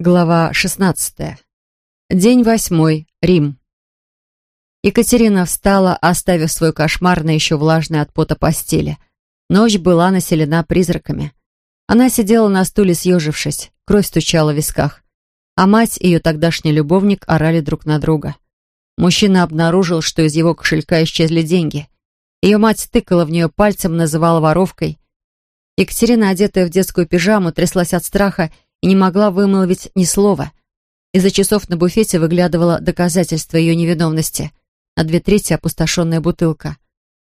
Глава 16. День восьмой. Рим. Екатерина встала, оставив свой кошмар на еще влажной от пота постели. Ночь была населена призраками. Она сидела на стуле, съежившись, кровь стучала в висках. А мать и ее тогдашний любовник орали друг на друга. Мужчина обнаружил, что из его кошелька исчезли деньги. Ее мать тыкала в нее пальцем, называла воровкой. Екатерина, одетая в детскую пижаму, тряслась от страха и не могла вымолвить ни слова. Из-за часов на буфете выглядывало доказательство ее невиновности. На две трети опустошенная бутылка.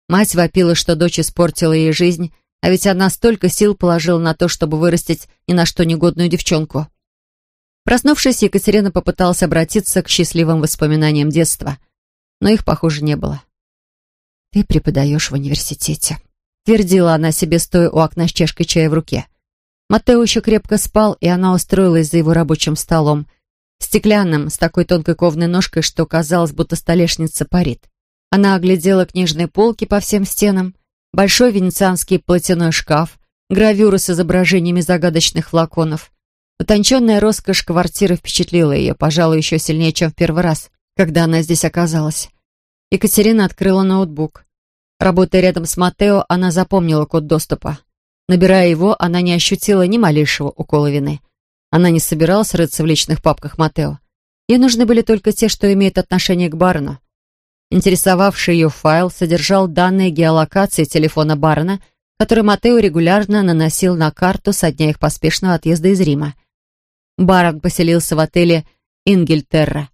Мать вопила, что дочь испортила ей жизнь, а ведь она столько сил положила на то, чтобы вырастить ни на что негодную девчонку. Проснувшись, Екатерина попыталась обратиться к счастливым воспоминаниям детства, но их, похоже, не было. «Ты преподаешь в университете», — твердила она себе, стоя у окна с чашкой чая в руке. Матео еще крепко спал, и она устроилась за его рабочим столом, стеклянным, с такой тонкой ковной ножкой, что казалось, будто столешница парит. Она оглядела книжные полки по всем стенам, большой венецианский платяной шкаф, гравюры с изображениями загадочных флаконов. Утонченная роскошь квартиры впечатлила ее, пожалуй, еще сильнее, чем в первый раз, когда она здесь оказалась. Екатерина открыла ноутбук. Работая рядом с Матео, она запомнила код доступа. Набирая его, она не ощутила ни малейшего укола вины. Она не собиралась рыться в личных папках Матео. Ей нужны были только те, что имеют отношение к барону. Интересовавший ее файл содержал данные геолокации телефона барона, который Матео регулярно наносил на карту со дня их поспешного отъезда из Рима. Барон поселился в отеле «Ингельтерра»,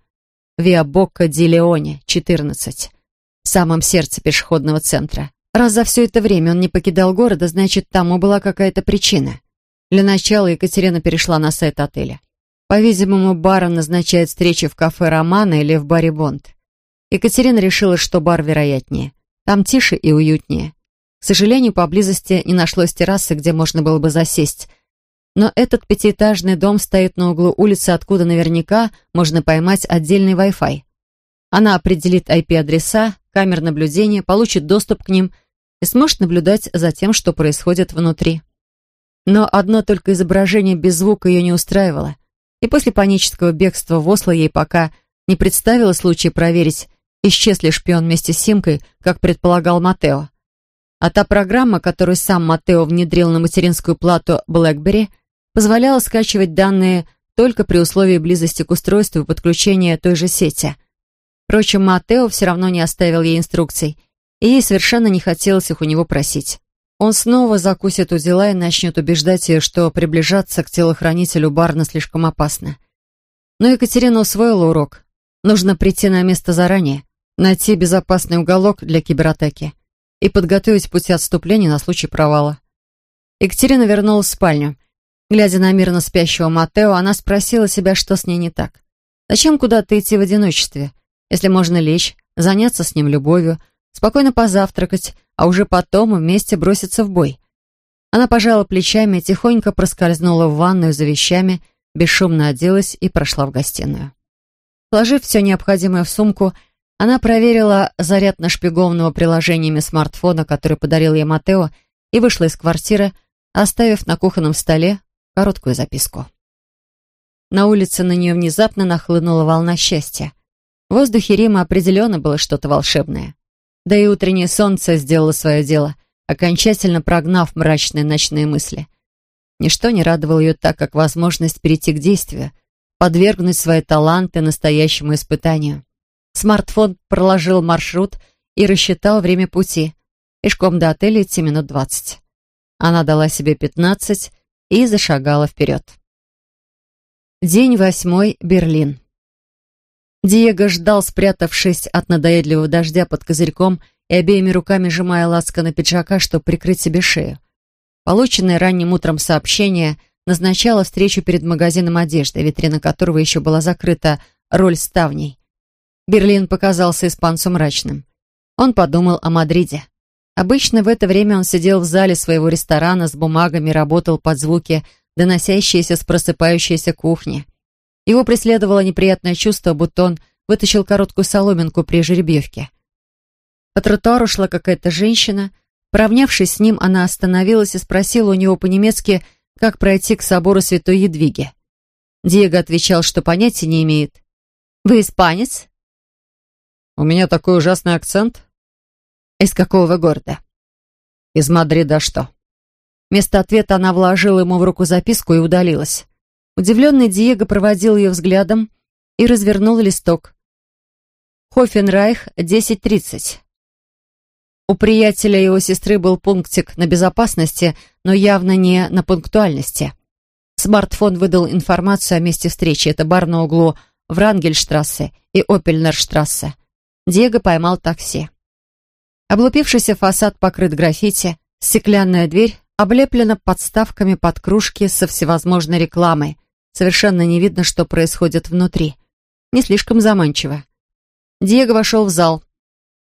Виа Бокка ди Леоне, 14, в самом сердце пешеходного центра. Раз за все это время он не покидал города, значит, тому была какая-то причина. Для начала Екатерина перешла на сайт отеля. По-видимому, барон назначает встречи в кафе «Романа» или в баре «Бонд». Екатерина решила, что бар вероятнее. Там тише и уютнее. К сожалению, поблизости не нашлось террасы, где можно было бы засесть. Но этот пятиэтажный дом стоит на углу улицы, откуда наверняка можно поймать отдельный Wi-Fi. Она определит IP-адреса, камер наблюдения, получит доступ к ним – и сможет наблюдать за тем, что происходит внутри. Но одно только изображение без звука ее не устраивало, и после панического бегства в Осло ей пока не представило случая проверить, исчез ли шпион вместе с Симкой, как предполагал Матео. А та программа, которую сам Матео внедрил на материнскую плату BlackBerry, позволяла скачивать данные только при условии близости к устройству и подключения той же сети. Впрочем, Матео все равно не оставил ей инструкций, и ей совершенно не хотелось их у него просить. Он снова закусит у дела и начнет убеждать ее, что приближаться к телохранителю Барна слишком опасно. Но Екатерина усвоила урок. Нужно прийти на место заранее, найти безопасный уголок для кибератаки и подготовить пути отступления на случай провала. Екатерина вернулась в спальню. Глядя на мирно спящего Матео, она спросила себя, что с ней не так. Зачем куда-то идти в одиночестве, если можно лечь, заняться с ним любовью, спокойно позавтракать, а уже потом вместе броситься в бой. Она пожала плечами, тихонько проскользнула в ванную за вещами, бесшумно оделась и прошла в гостиную. Сложив все необходимое в сумку, она проверила заряд нашпигованного приложениями смартфона, который подарил ей Матео, и вышла из квартиры, оставив на кухонном столе короткую записку. На улице на нее внезапно нахлынула волна счастья. В воздухе Рима определенно было что-то волшебное. Да и утреннее солнце сделало свое дело, окончательно прогнав мрачные ночные мысли. Ничто не радовало ее так, как возможность перейти к действию, подвергнуть свои таланты настоящему испытанию. Смартфон проложил маршрут и рассчитал время пути. Пешком до отеля идти минут двадцать. Она дала себе пятнадцать и зашагала вперед. День восьмой, Берлин. Диего ждал, спрятавшись от надоедливого дождя под козырьком и обеими руками сжимая лацканы пиджака, чтобы прикрыть себе шею. Полученное ранним утром сообщение назначало встречу перед магазином одежды, витрина которого еще была закрыта роль ставней. Берлин показался испанцу мрачным. Он подумал о Мадриде. Обычно в это время он сидел в зале своего ресторана с бумагами, работал под звуки, доносящиеся с просыпающейся кухни. Его преследовало неприятное чувство, будто он вытащил короткую соломинку при жеребьевке. По тротуару шла какая-то женщина. Поравнявшись с ним, она остановилась и спросила у него по-немецки, как пройти к собору Святой Едвиги. Диего отвечал, что понятия не имеет. «Вы испанец?» «У меня такой ужасный акцент». «Из какого вы города?» «Из Мадрида что?» Вместо ответа она вложила ему в руку записку и удалилась. Удивленный Диего проводил ее взглядом и развернул листок. Хофенрайх, 10.30. У приятеля его сестры был пунктик на безопасности, но явно не на пунктуальности. Смартфон выдал информацию о месте встречи. Это бар на углу Врангельштрассе и Опельнерштрассе. Диего поймал такси. Облупившийся фасад покрыт граффити, стеклянная дверь облеплена подставками под кружки со всевозможной рекламой. Совершенно не видно, что происходит внутри. Не слишком заманчиво. Диего вошел в зал.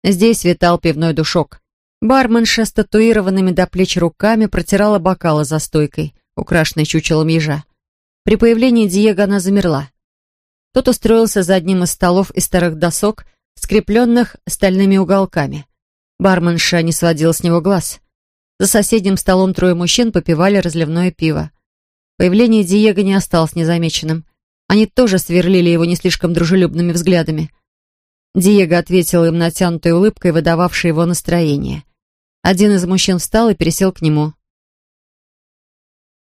Здесь витал пивной душок. Барменша с татуированными до плеч руками протирала бокалы за стойкой, украшенной чучелом ежа. При появлении Диего она замерла. Тот устроился за одним из столов из старых досок, скрепленных стальными уголками. Барменша не сводила с него глаз. За соседним столом трое мужчин попивали разливное пиво. Появление Диего не осталось незамеченным. Они тоже сверлили его не слишком дружелюбными взглядами. Диего ответил им натянутой улыбкой, выдававшей его настроение. Один из мужчин встал и пересел к нему.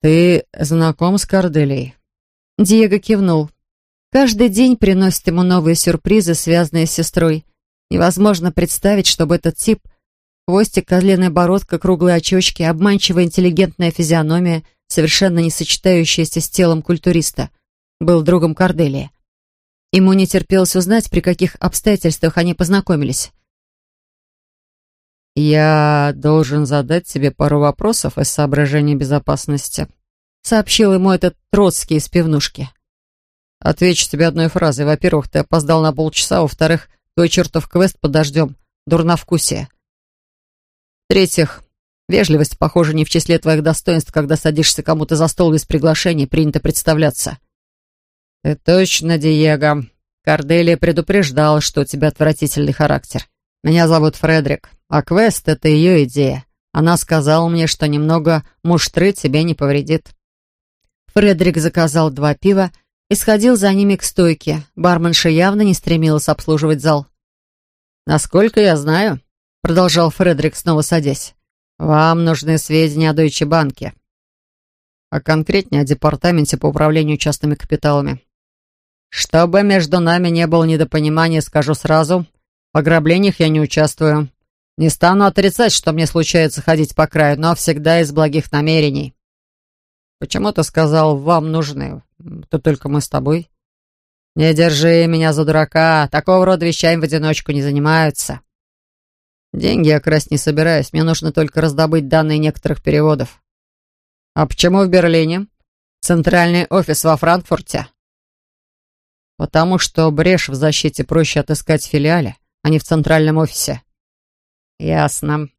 «Ты знаком с Корделией?» Диего кивнул. Каждый день приносит ему новые сюрпризы, связанные с сестрой. Невозможно представить, чтобы этот тип Хвостик, козленая бородка, круглые очечки, обманчивая интеллигентная физиономия, совершенно не сочетающаяся с телом культуриста, был другом Корделии. Ему не терпелось узнать, при каких обстоятельствах они познакомились. «Я должен задать тебе пару вопросов из соображений безопасности», сообщил ему этот Троцкий из пивнушки. «Отвечу тебе одной фразой. Во-первых, ты опоздал на полчаса, во-вторых, твой чертов квест подождем. Дурновкусие. В-третьих, вежливость, похоже, не в числе твоих достоинств, когда садишься кому-то за стол без приглашения, принято представляться. Ты точно, Диего. Корделия предупреждал, что у тебя отвратительный характер. Меня зовут Фредерик, а квест — это ее идея. Она сказала мне, что немного муштры тебе не повредит. Фредерик заказал два пива и сходил за ними к стойке. Барменша явно не стремилась обслуживать зал. «Насколько я знаю, продолжал Фредерик, снова садясь. «Вам нужны сведения о Дойче Банке, а конкретнее о департаменте по управлению частными капиталами. Чтобы между нами не было недопонимания, скажу сразу, в ограблениях я не участвую. Не стану отрицать, что мне случается ходить по краю, но всегда из благих намерений. Почему ты сказал, вам нужны? То только мы с тобой. Не держи меня за дурака, такого рода вещами в одиночку не занимаются. Деньги я красть не собираюсь, мне нужно только раздобыть данные некоторых переводов. А почему в Берлине? Центральный офис во Франкфурте? Потому что брешь в защите проще отыскать в филиале, а не в центральном офисе. Ясно.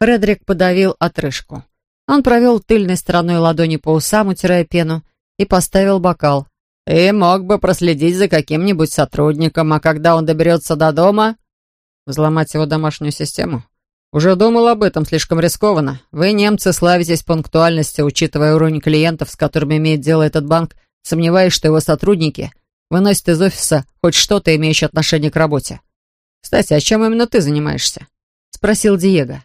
Фредерик подавил отрыжку. Он провел тыльной стороной ладони по усам, утирая пену, и поставил бокал. «И мог бы проследить за каким-нибудь сотрудником, а когда он доберется до дома, Взломать его домашнюю систему? Уже думал об этом, слишком рискованно. Вы, немцы, славитесь пунктуальностью, учитывая уровень клиентов, с которыми имеет дело этот банк, сомневаюсь, что его сотрудники выносят из офиса хоть что-то, имеющее отношение к работе. Кстати, а чем именно ты занимаешься? Спросил Диего.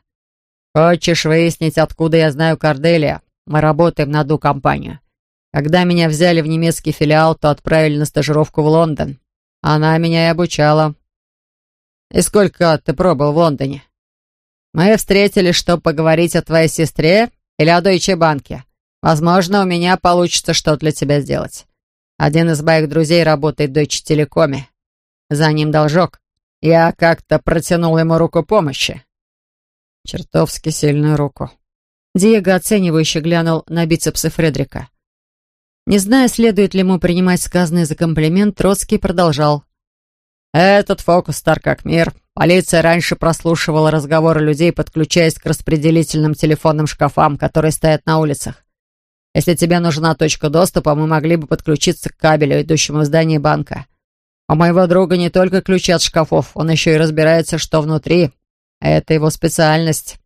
Хочешь выяснить, откуда я знаю Корделия? Мы работаем на одну компанию. Когда меня взяли в немецкий филиал, то отправили на стажировку в Лондон. Она меня и обучала. «И сколько ты пробыл в Лондоне?» «Мы встретились, чтобы поговорить о твоей сестре или о Дойче Банке. Возможно, у меня получится что-то для тебя сделать. Один из моих друзей работает в Дойче Телекоме. За ним должок. Я как-то протянул ему руку помощи». Чертовски сильную руку. Диего оценивающе глянул на бицепсы Фредрика. Не зная, следует ли ему принимать сказанное за комплимент, Троцкий продолжал. Этот фокус стар как мир. Полиция раньше прослушивала разговоры людей, подключаясь к распределительным телефонным шкафам, которые стоят на улицах. Если тебе нужна точка доступа, мы могли бы подключиться к кабелю, идущему в здание банка. У моего друга не только ключи от шкафов, он еще и разбирается, что внутри. Это его специальность.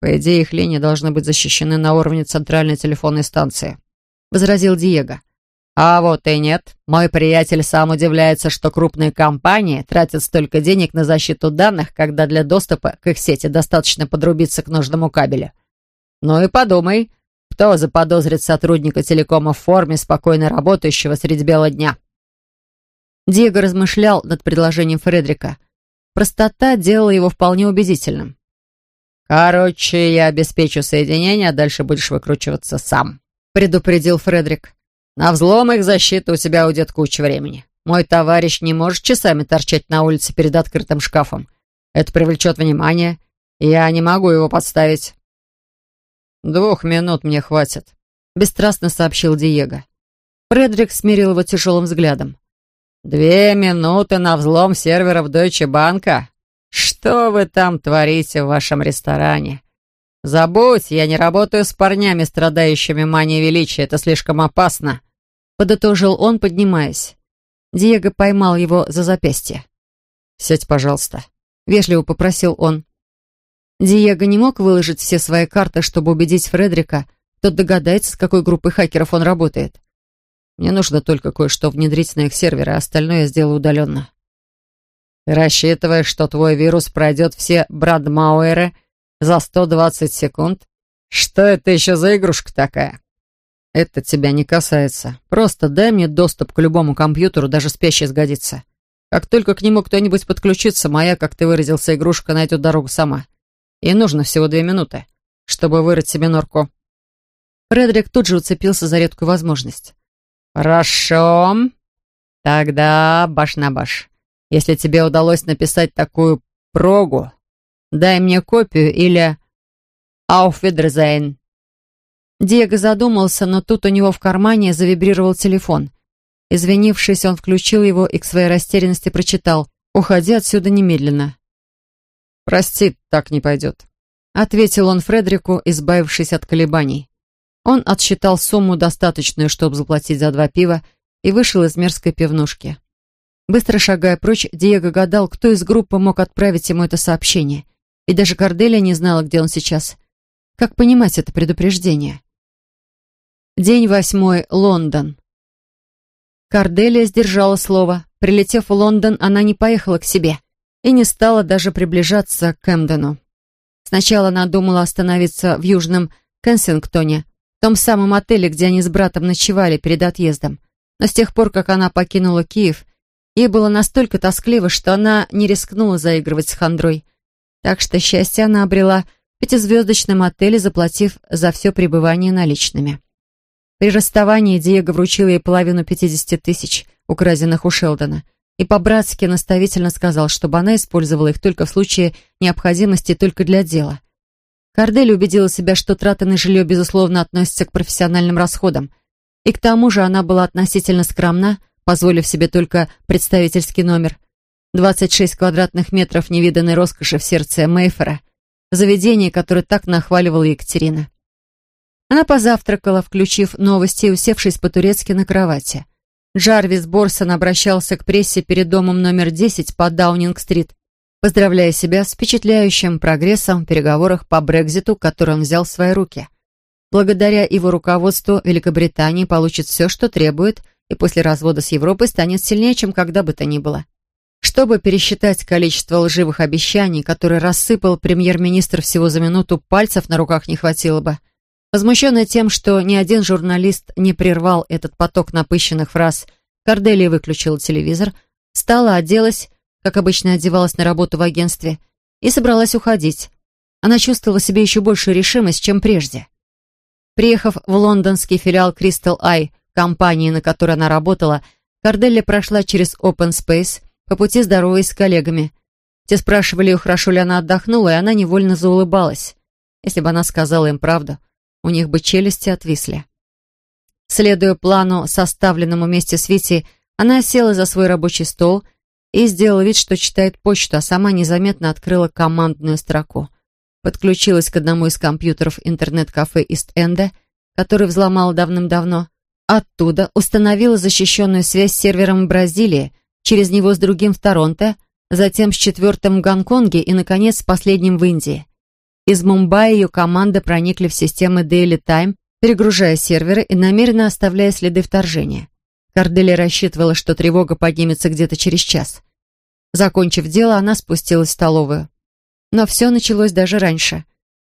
По идее, их линии должны быть защищены на уровне центральной телефонной станции», — возразил Диего. А вот и нет. Мой приятель сам удивляется, что крупные компании тратят столько денег на защиту данных, когда для доступа к их сети достаточно подрубиться к нужному кабелю. Ну и подумай, кто заподозрит сотрудника телекома в форме, спокойно работающего среди бела дня? Диего размышлял над предложением Фредрика. Простота делала его вполне убедительным. «Короче, я обеспечу соединение, а дальше будешь выкручиваться сам», — предупредил Фредрик. «На взлом их защиты у тебя уйдет куча времени. Мой товарищ не может часами торчать на улице перед открытым шкафом. Это привлечет внимание, я не могу его подставить». «Двух минут мне хватит», — бесстрастно сообщил Диего. Фредрик смирил его тяжелым взглядом. «Две минуты на взлом серверов Deutsche Bank? Что вы там творите в вашем ресторане? Забудь, я не работаю с парнями, страдающими манией величия. Это слишком опасно», — подытожил он, поднимаясь. Диего поймал его за запястье. «Сядь, пожалуйста», — вежливо попросил он. Диего не мог выложить все свои карты, чтобы убедить Фредрика, тот догадается, с какой группой хакеров он работает. Мне нужно только кое-что внедрить на их серверы, а остальное я сделаю удаленно. Ты рассчитываешь, что твой вирус пройдет все Брадмауэры за 120 секунд? Что это еще за игрушка такая? Это тебя не касается. Просто дай мне доступ к любому компьютеру, даже спящий сгодится. Как только к нему кто-нибудь подключится, моя, как ты выразился, игрушка найдет дорогу сама. И нужно всего две минуты, чтобы вырыть себе норку. Фредерик тут же уцепился за редкую возможность. «Хорошо. Тогда баш на баш. Если тебе удалось написать такую прогу, дай мне копию или «Ауфвидерзейн». Диего задумался, но тут у него в кармане завибрировал телефон. Извинившись, он включил его и к своей растерянности прочитал «Уходи отсюда немедленно». «Прости, так не пойдет», — ответил он Фредерику, избавившись от колебаний. Он отсчитал сумму, достаточную, чтобы заплатить за два пива, и вышел из мерзкой пивнушки. Быстро шагая прочь, Диего гадал, кто из группы мог отправить ему это сообщение. И даже Корделия не знала, где он сейчас. Как понимать это предупреждение? День восьмой. Лондон. Корделия сдержала слово. Прилетев в Лондон, она не поехала к себе и не стала даже приближаться к Эмдену. Сначала она думала остановиться в Южном Кенсингтоне, в том самом отеле, где они с братом ночевали перед отъездом. Но с тех пор, как она покинула Киев, ей было настолько тоскливо, что она не рискнула заигрывать с хандрой. Так что счастье она обрела в пятизвездочном отеле, заплатив за все пребывание наличными. При расставании Диего вручил ей половину 50 тысяч, украденных у Шелдона, и по-братски наставительно сказал, чтобы она использовала их только в случае необходимости только для дела. Кордель убедила себя, что траты на жилье, безусловно, относятся к профессиональным расходам. И к тому же она была относительно скромна, позволив себе только представительский номер. 26 квадратных метров невиданной роскоши в сердце Мейфера, заведение, которое так нахваливала Екатерина. Она позавтракала, включив новости и усевшись по-турецки на кровати. Джарвис Борсон обращался к прессе перед домом номер 10 по Даунинг-стрит, поздравляя себя с впечатляющим прогрессом в переговорах по Брекзиту, который он взял в свои руки. Благодаря его руководству Великобритания получит все, что требует, и после развода с Европой станет сильнее, чем когда бы то ни было. Чтобы пересчитать количество лживых обещаний, которые рассыпал премьер-министр всего за минуту, пальцев на руках не хватило бы. Возмущенная тем, что ни один журналист не прервал этот поток напыщенных фраз, Корделия выключила телевизор, встала, оделась, как обычно одевалась на работу в агентстве, и собралась уходить. Она чувствовала себе еще большую решимость, чем прежде. Приехав в лондонский филиал Crystal Eye, компании, на которой она работала, Корделия прошла через Open Space, по пути здороваясь с коллегами. Те спрашивали ее, хорошо ли она отдохнула, и она невольно заулыбалась. Если бы она сказала им правду — у них бы челюсти отвисли. Следуя плану, составленному вместе с Вити, она села за свой рабочий стол и сделала вид, что читает почту, а сама незаметно открыла командную строку. Подключилась к одному из компьютеров интернет-кафе Ист-Энда, который взломала давным-давно. Оттуда установила защищенную связь с сервером в Бразилии, через него с другим в Торонто, затем с четвертым в Гонконге и, наконец, с последним в Индии. Из Мумбаи ее команда проникли в системы Daily Time, перегружая серверы и намеренно оставляя следы вторжения. Корделия рассчитывала, что тревога поднимется где-то через час. Закончив дело, она спустилась в столовую. Но все началось даже раньше.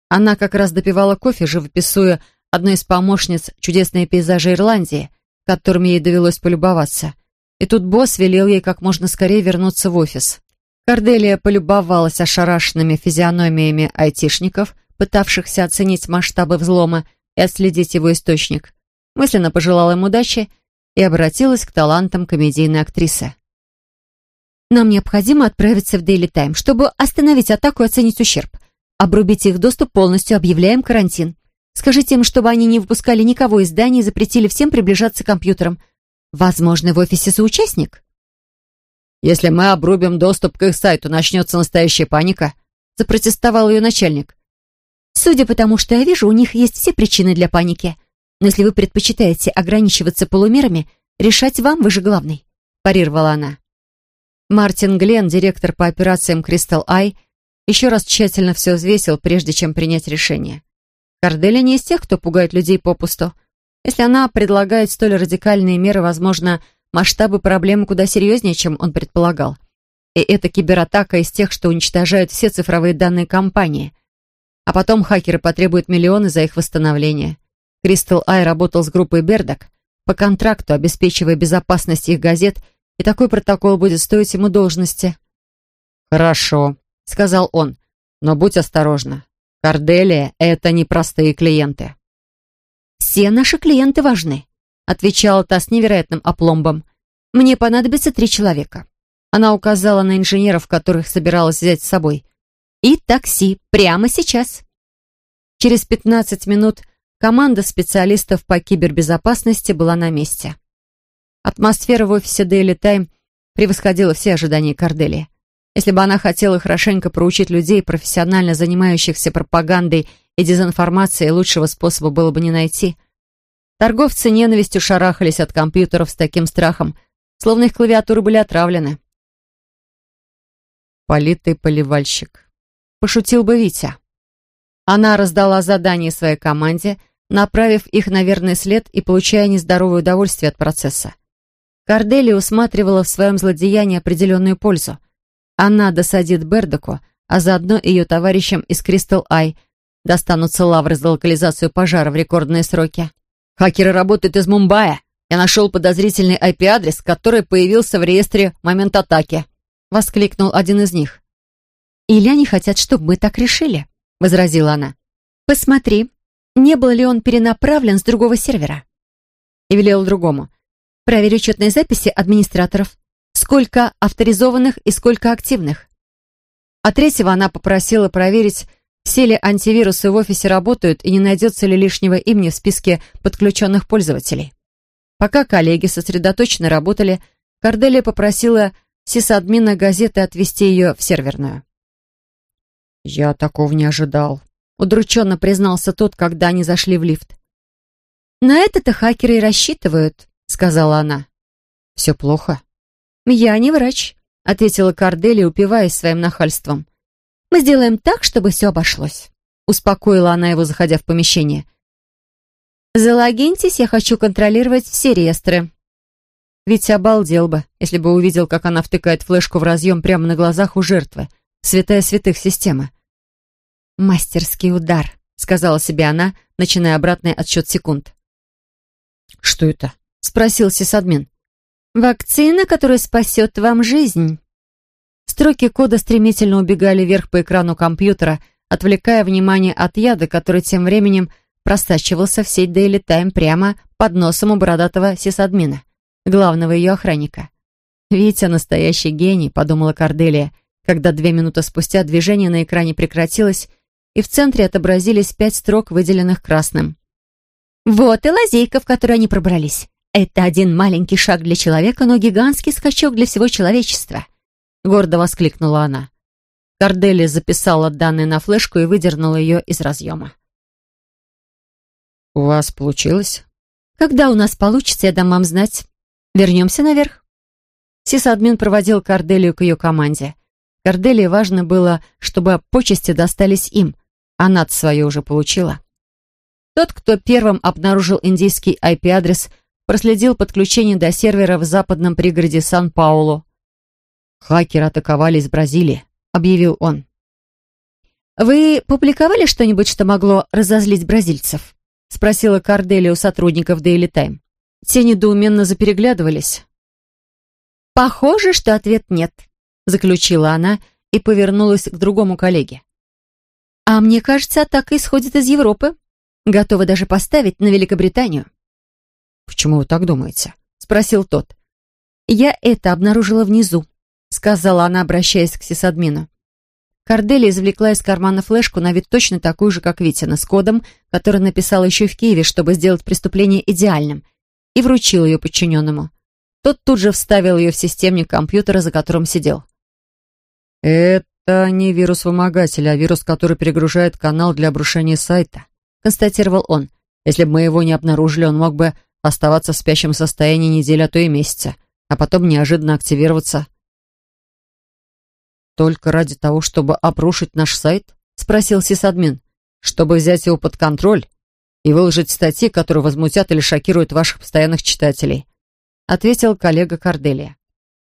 Она как раз допивала кофе, живописуя одной из помощниц чудесные пейзажи Ирландии, которыми ей довелось полюбоваться. И тут босс велел ей как можно скорее вернуться в офис. Корделия полюбовалась ошарашенными физиономиями айтишников, пытавшихся оценить масштабы взлома и отследить его источник. Мысленно пожелала им удачи и обратилась к талантам комедийной актрисы. Нам необходимо отправиться в Дейли Тайм, чтобы остановить атаку и оценить ущерб. Обрубить их доступ полностью, объявляем карантин. Скажите им, чтобы они не выпускали никого из здания и запретили всем приближаться к компьютерам. Возможно, в офисе соучастник? Если мы обрубим доступ к их сайту, начнется настоящая паника, запротестовал ее начальник. Судя по тому, что я вижу, у них есть все причины для паники. Но если вы предпочитаете ограничиваться полумерами, решать вам, вы же главный, парировала она. Мартин Гленн, директор по операциям Crystal Eye, еще раз тщательно все взвесил, прежде чем принять решение. Кордели не из тех, кто пугает людей попусту. Если она предлагает столь радикальные меры, возможно, масштабы проблемы куда серьезнее, чем он предполагал. И это кибератака из тех, что уничтожают все цифровые данные компании. А потом хакеры потребуют миллионы за их восстановление. Crystal Eye работал с группой Бердок по контракту, обеспечивая безопасность их газет – и такой протокол будет стоить ему должности». «Хорошо», — сказал он, — «но будь осторожна. Корделия — это не простые клиенты». «Все наши клиенты важны», — отвечала та с невероятным опломбом. «Мне понадобится три человека». Она указала на инженеров, которых собиралась взять с собой. «И такси прямо сейчас». Через 15 минут команда специалистов по кибербезопасности была на месте. Атмосфера в офисе Daily Time превосходила все ожидания Корделии. Если бы она хотела хорошенько проучить людей, профессионально занимающихся пропагандой и дезинформацией, лучшего способа было бы не найти. Торговцы ненавистью шарахались от компьютеров с таким страхом, словно их клавиатуры были отравлены. «Политый поливальщик», — пошутил бы Витя. Она раздала задание своей команде, направив их на верный след и получая нездоровое удовольствие от процесса. Кордели усматривала в своем злодеянии определенную пользу. Она досадит Бердоку, а заодно ее товарищам из Кристал Ай достанутся лавры за локализацию пожара в рекордные сроки. «Хакеры работают из Мумбаи. Я нашел подозрительный IP-адрес, который появился в реестре в момент атаки», — воскликнул один из них. «Или они хотят, чтобы мы так решили», — возразила она. «Посмотри, не был ли он перенаправлен с другого сервера?» И велел другому. Проверь учетные записи администраторов. Сколько авторизованных и сколько активных. А третьего она попросила проверить, все ли антивирусы в офисе работают и не найдется ли лишнего имени в списке подключенных пользователей. Пока коллеги сосредоточенно работали, Корделия попросила сисадмина газеты отвезти ее в серверную. «Я такого не ожидал», — удрученно признался тот, когда они зашли в лифт. «На это-то хакеры и рассчитывают», — сказала она. «Все плохо?» «Я не врач», — ответила Кордели, упиваясь своим нахальством. «Мы сделаем так, чтобы все обошлось», — успокоила она его, заходя в помещение. «Залогиньтесь, я хочу контролировать все реестры». Ведь обалдел бы, если бы увидел, как она втыкает флешку в разъем прямо на глазах у жертвы. Святая святых системы. «Мастерский удар», — сказала себе она, начиная обратный отсчет секунд. «Что это?» спросил сисадмин. «Вакцина, которая спасет вам жизнь». Строки кода стремительно убегали вверх по экрану компьютера, отвлекая внимание от яда, который тем временем просачивался в сеть Daily Time прямо под носом у бородатого сисадмина, главного ее охранника. «Витя настоящий гений», — подумала Корделия, когда две минуты спустя движение на экране прекратилось, и в центре отобразились пять строк, выделенных красным. «Вот и лазейка, в которую они пробрались. Это один маленький шаг для человека, но гигантский скачок для всего человечества», — гордо воскликнула она. Кордели записала данные на флешку и выдернула ее из разъема. «У вас получилось?» «Когда у нас получится, я дам вам знать. Вернемся наверх». Сисадмин проводил Корделию к ее команде. Корделии важно было, чтобы почести достались им. Она свое уже получила. Тот, кто первым обнаружил индийский IP-адрес, проследил подключение до сервера в западном пригороде Сан-Паулу. «Хакеры атаковали из Бразилии», — объявил он. «Вы публиковали что-нибудь, что могло разозлить бразильцев?» — спросила Корделия у сотрудников Daily Time. Те недоуменно запереглядывались. «Похоже, что ответ нет», — заключила она и повернулась к другому коллеге. «А мне кажется, атака исходит из Европы. Готова даже поставить на Великобританию». «Почему вы так думаете?» — спросил тот. «Я это обнаружила внизу», — сказала она, обращаясь к сисадмину. Корделия извлекла из кармана флешку на вид точно такую же, как Витина, с кодом, который написала еще в Киеве, чтобы сделать преступление идеальным, и вручил ее подчиненному. Тот тут же вставил ее в системник компьютера, за которым сидел. «Это не вирус-вымогатель, а вирус, который перегружает канал для обрушения сайта», констатировал он. «Если бы мы его не обнаружили, он мог бы оставаться в спящем состоянии неделю, а то и месяца, а потом неожиданно активироваться». «Только ради того, чтобы обрушить наш сайт?» — спросил сисадмин. «Чтобы взять его под контроль и выложить статьи, которые возмутят или шокируют ваших постоянных читателей», — ответил коллега Корделия.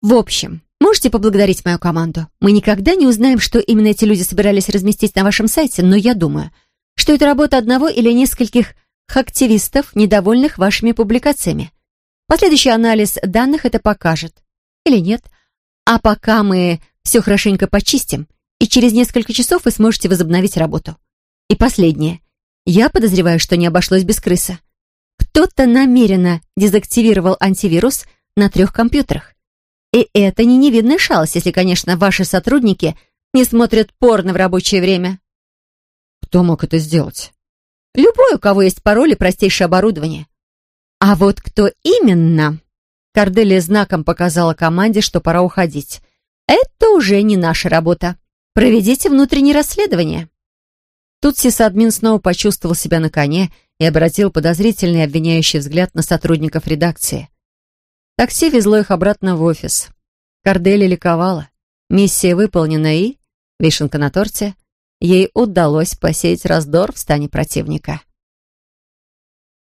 «В общем, можете поблагодарить мою команду. Мы никогда не узнаем, что именно эти люди собирались разместить на вашем сайте, но я думаю, что это работа одного или нескольких хактивистов, недовольных вашими публикациями. Последующий анализ данных это покажет. Или нет. А пока мы все хорошенько почистим, и через несколько часов вы сможете возобновить работу. И последнее. Я подозреваю, что не обошлось без крыса. Кто-то намеренно дезактивировал антивирус на трех компьютерах. И это не невидная шалость, если, конечно, ваши сотрудники не смотрят порно в рабочее время. Кто мог это сделать? Любой, у кого есть пароль и простейшее оборудование. А вот кто именно? Корделия знаком показала команде, что пора уходить. Это уже не наша работа. Проведите внутреннее расследование. Тут сисадмин снова почувствовал себя на коне и обратил подозрительный обвиняющий взгляд на сотрудников редакции. Такси везло их обратно в офис. Кордели ликовала. Миссия выполнена и, вишенка на торте, ей удалось посеять раздор в стане противника.